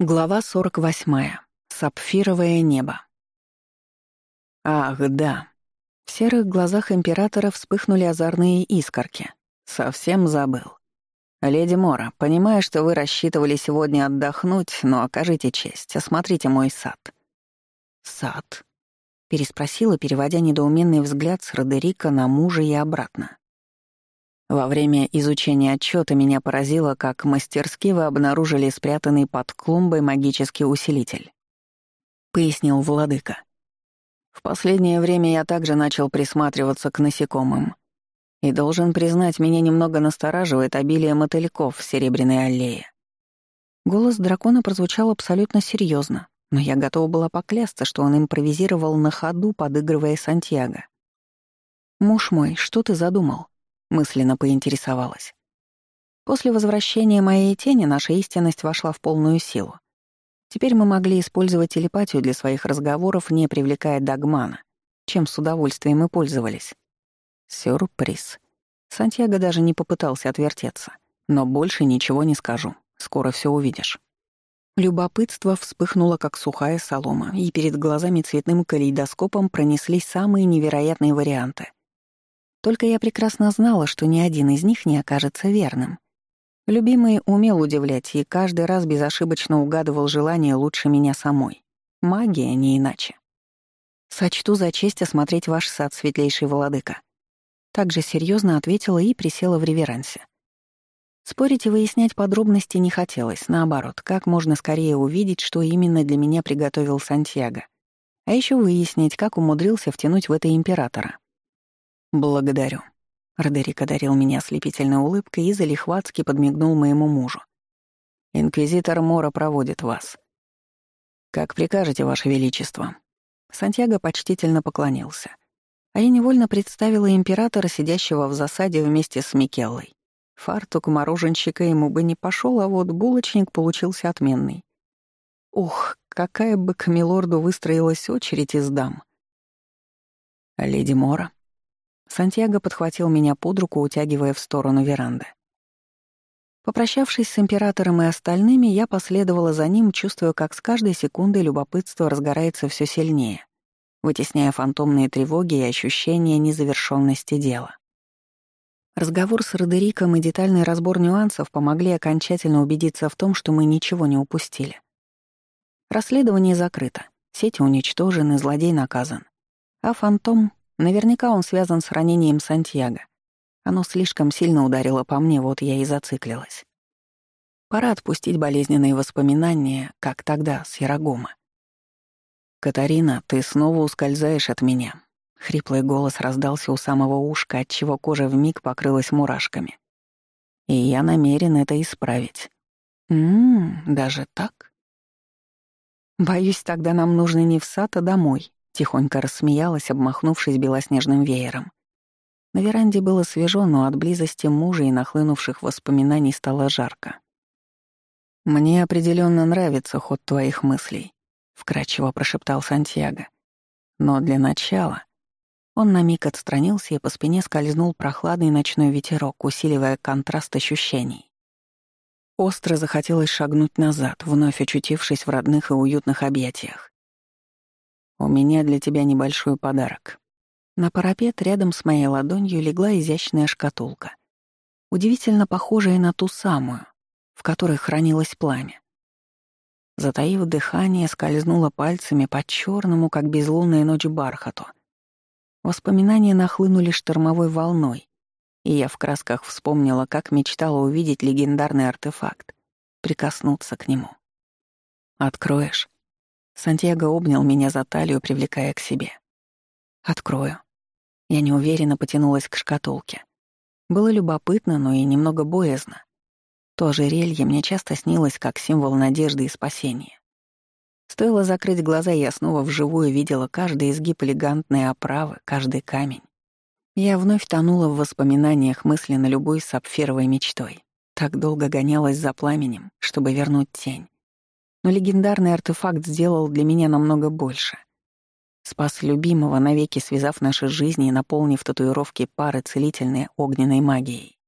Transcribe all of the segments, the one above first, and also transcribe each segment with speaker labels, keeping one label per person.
Speaker 1: Глава 48. Сапфировое небо. Ах, да. В серых глазах императора вспыхнули озорные искорки. Совсем забыл. «Леди Мора, понимаю, что вы рассчитывали сегодня отдохнуть, но окажите честь, осмотрите мой сад». «Сад?» — переспросила, переводя недоуменный взгляд с Родерика на мужа и обратно. Во время изучения отчета меня поразило, как мастерски вы обнаружили спрятанный под клумбой магический усилитель. Пояснил владыка. В последнее время я также начал присматриваться к насекомым. И должен признать, меня немного настораживает обилие мотыльков в Серебряной аллее. Голос дракона прозвучал абсолютно серьезно, но я готова была поклясться, что он импровизировал на ходу, подыгрывая Сантьяго. «Муж мой, что ты задумал?» Мысленно поинтересовалась. После возвращения моей тени наша истинность вошла в полную силу. Теперь мы могли использовать телепатию для своих разговоров, не привлекая Дагмана, чем с удовольствием и пользовались. Сюрприз. Сантьяго даже не попытался отвертеться. Но больше ничего не скажу. Скоро все увидишь. Любопытство вспыхнуло, как сухая солома, и перед глазами цветным калейдоскопом пронеслись самые невероятные варианты. Только я прекрасно знала, что ни один из них не окажется верным. Любимый умел удивлять и каждый раз безошибочно угадывал желание лучше меня самой. Магия, не иначе. «Сочту за честь осмотреть ваш сад, светлейший владыка». Также серьезно ответила и присела в реверансе. Спорить и выяснять подробности не хотелось, наоборот, как можно скорее увидеть, что именно для меня приготовил Сантьяго. А еще выяснить, как умудрился втянуть в это императора. «Благодарю». Родерик одарил меня ослепительной улыбкой и залихватски подмигнул моему мужу. «Инквизитор Мора проводит вас». «Как прикажете, Ваше Величество». Сантьяго почтительно поклонился. А я невольно представила императора, сидящего в засаде вместе с Микеллой. Фартук мороженщика ему бы не пошел, а вот булочник получился отменный. Ух, какая бы к милорду выстроилась очередь из дам. «Леди Мора», Сантьяго подхватил меня под руку, утягивая в сторону веранды. Попрощавшись с императором и остальными, я последовала за ним, чувствуя, как с каждой секундой любопытство разгорается все сильнее, вытесняя фантомные тревоги и ощущение незавершенности дела. Разговор с Родериком и детальный разбор нюансов помогли окончательно убедиться в том, что мы ничего не упустили. Расследование закрыто, сети уничтожены, злодей наказан. А фантом Наверняка он связан с ранением Сантьяго. Оно слишком сильно ударило по мне, вот я и зациклилась. Пора отпустить болезненные воспоминания, как тогда, с Ярагома. «Катарина, ты снова ускользаешь от меня». Хриплый голос раздался у самого ушка, отчего кожа вмиг покрылась мурашками. И я намерен это исправить. Ммм, даже так? Боюсь, тогда нам нужно не в сад, а домой. Тихонько рассмеялась, обмахнувшись белоснежным веером. На веранде было свежо, но от близости мужа и нахлынувших воспоминаний стало жарко. «Мне определенно нравится ход твоих мыслей», — вкрадчиво прошептал Сантьяго. «Но для начала...» Он на миг отстранился и по спине скользнул прохладный ночной ветерок, усиливая контраст ощущений. Остро захотелось шагнуть назад, вновь очутившись в родных и уютных объятиях. «У меня для тебя небольшой подарок». На парапет рядом с моей ладонью легла изящная шкатулка, удивительно похожая на ту самую, в которой хранилось пламя. Затаив дыхание, скользнула пальцами по черному, как безлунная ночь, бархату. Воспоминания нахлынули штормовой волной, и я в красках вспомнила, как мечтала увидеть легендарный артефакт, прикоснуться к нему. «Откроешь?» Сантьяго обнял меня за талию, привлекая к себе. «Открою». Я неуверенно потянулась к шкатулке. Было любопытно, но и немного боязно. То ожерелье мне часто снилось как символ надежды и спасения. Стоило закрыть глаза, я снова вживую видела каждый изгиб элегантной оправы, каждый камень. Я вновь тонула в воспоминаниях мысленно любой сапфировой мечтой. Так долго гонялась за пламенем, чтобы вернуть тень. Но легендарный артефакт сделал для меня намного больше. Спас любимого, навеки связав наши жизни и наполнив татуировки пары целительной огненной магией.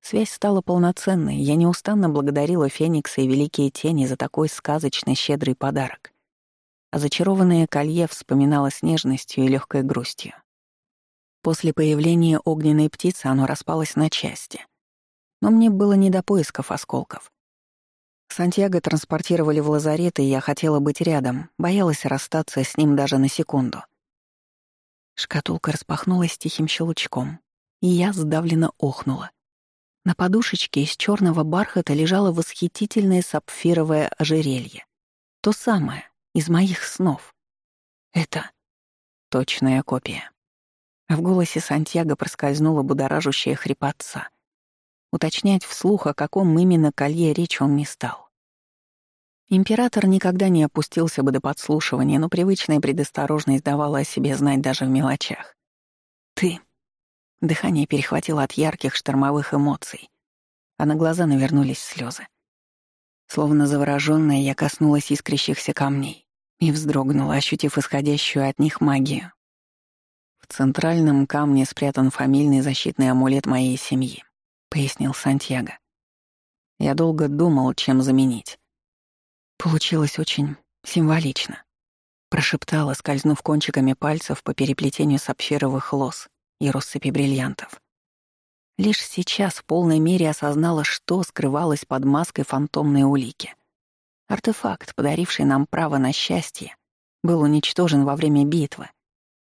Speaker 1: Связь стала полноценной, я неустанно благодарила Феникса и Великие Тени за такой сказочный щедрый подарок. А зачарованное колье вспоминала с нежностью и легкой грустью. После появления огненной птицы оно распалось на части. Но мне было не до поисков осколков. Сантьяго транспортировали в лазарет, и я хотела быть рядом, боялась расстаться с ним даже на секунду. Шкатулка распахнулась тихим щелчком, и я сдавленно охнула. На подушечке из черного бархата лежало восхитительное сапфировое ожерелье. То самое, из моих снов. Это точная копия. В голосе Сантьяго проскользнула будоражущая хрипотца. Уточнять вслух, о каком именно колье речь он не стал. Император никогда не опустился бы до подслушивания, но привычная предосторожность давала о себе знать даже в мелочах. «Ты Дыхание перехватило от ярких штормовых эмоций, а на глаза навернулись слезы. Словно заворожённая, я коснулась искрящихся камней и вздрогнула, ощутив исходящую от них магию. «В центральном камне спрятан фамильный защитный амулет моей семьи», — пояснил Сантьяго. Я долго думал, чем заменить. Получилось очень символично. Прошептала, скользнув кончиками пальцев по переплетению сапфировых лос и россыпи бриллиантов. Лишь сейчас в полной мере осознала, что скрывалось под маской фантомной улики. Артефакт, подаривший нам право на счастье, был уничтожен во время битвы,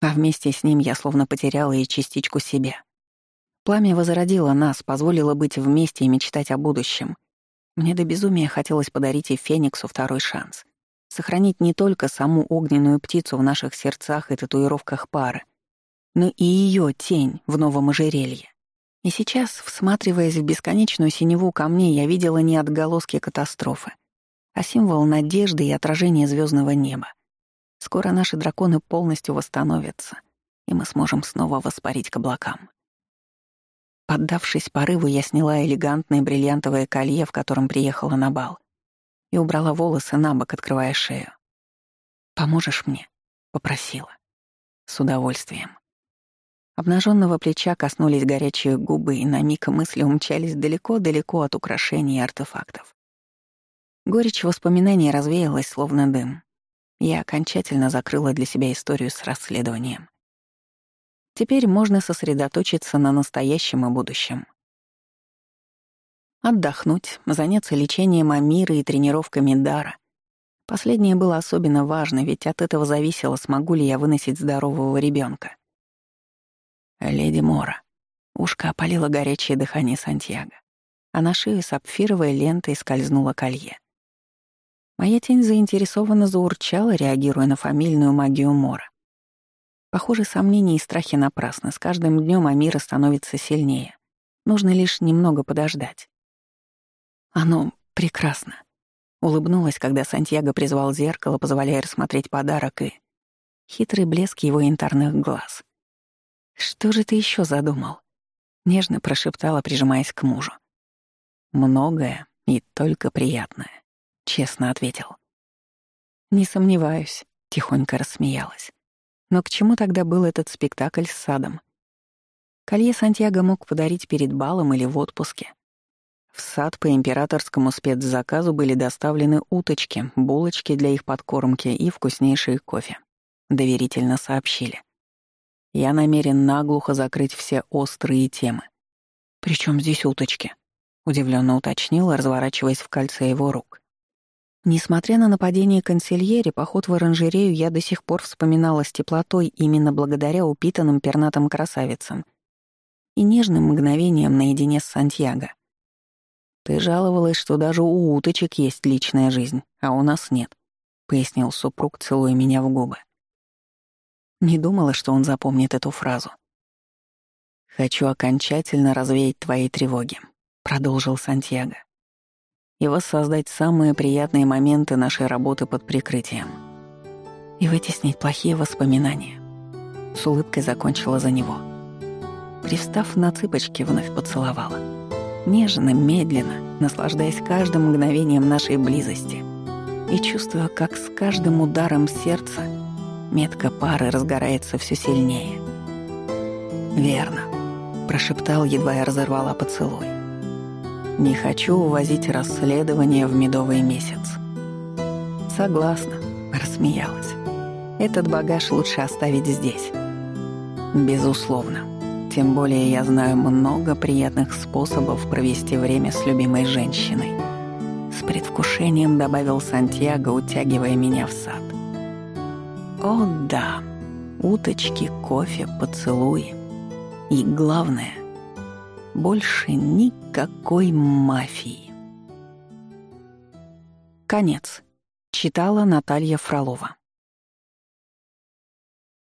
Speaker 1: а вместе с ним я словно потеряла и частичку себя. Пламя возродило нас, позволило быть вместе и мечтать о будущем. Мне до безумия хотелось подарить и Фениксу второй шанс. Сохранить не только саму огненную птицу в наших сердцах и татуировках пары, но и ее тень в новом ожерелье. И сейчас, всматриваясь в бесконечную синеву камней, я видела не отголоски катастрофы, а символ надежды и отражения звездного неба. Скоро наши драконы полностью восстановятся, и мы сможем снова воспарить к облакам. Поддавшись порыву, я сняла элегантное бриллиантовое колье, в котором приехала на бал, и убрала волосы на бок, открывая шею. «Поможешь мне?» — попросила. С удовольствием. Обнаженного плеча коснулись горячие губы, и на миг мысли умчались далеко-далеко от украшений и артефактов. Горечь воспоминаний развеялась, словно дым. Я окончательно закрыла для себя историю с расследованием. Теперь можно сосредоточиться на настоящем и будущем. Отдохнуть, заняться лечением Амира и тренировками Дара. Последнее было особенно важно, ведь от этого зависело, смогу ли я выносить здорового ребенка. «Леди Мора». Ушко опалило горячее дыхание Сантьяго, а на шее сапфировой лентой скользнуло колье. Моя тень заинтересованно заурчала, реагируя на фамильную магию Мора. Похоже, сомнения и страхи напрасны. С каждым днем Амира становится сильнее. Нужно лишь немного подождать. Оно прекрасно. Улыбнулась, когда Сантьяго призвал зеркало, позволяя рассмотреть подарок и... Хитрый блеск его янтарных глаз — «Что же ты еще задумал?» — нежно прошептала, прижимаясь к мужу. «Многое и только приятное», — честно ответил. «Не сомневаюсь», — тихонько рассмеялась. «Но к чему тогда был этот спектакль с садом?» Колье Сантьяго мог подарить перед балом или в отпуске. В сад по императорскому спецзаказу были доставлены уточки, булочки для их подкормки и вкуснейший кофе. Доверительно сообщили. Я намерен наглухо закрыть все острые темы. «Причем здесь уточки?» — удивленно уточнила, разворачиваясь в кольце его рук. Несмотря на нападение консильери, поход в оранжерею я до сих пор вспоминала с теплотой именно благодаря упитанным пернатым красавицам и нежным мгновением наедине с Сантьяго. «Ты жаловалась, что даже у уточек есть личная жизнь, а у нас нет», — пояснил супруг, целуя меня в губы. Не думала, что он запомнит эту фразу. «Хочу окончательно развеять твои тревоги», — продолжил Сантьяго, «и воссоздать самые приятные моменты нашей работы под прикрытием. И вытеснить плохие воспоминания». С улыбкой закончила за него. Пристав на цыпочки, вновь поцеловала. Нежно, медленно, наслаждаясь каждым мгновением нашей близости и чувствуя, как с каждым ударом сердца — Метка пары разгорается все сильнее. «Верно», — прошептал, едва я разорвала поцелуй. Не хочу увозить расследование в медовый месяц. Согласна, рассмеялась. Этот багаж лучше оставить здесь. Безусловно. Тем более я знаю много приятных способов провести время с любимой женщиной. С предвкушением добавил Сантьяго, утягивая меня в сад. О да, уточки, кофе, поцелуи. И главное, больше никакой мафии. Конец. Читала Наталья Фролова.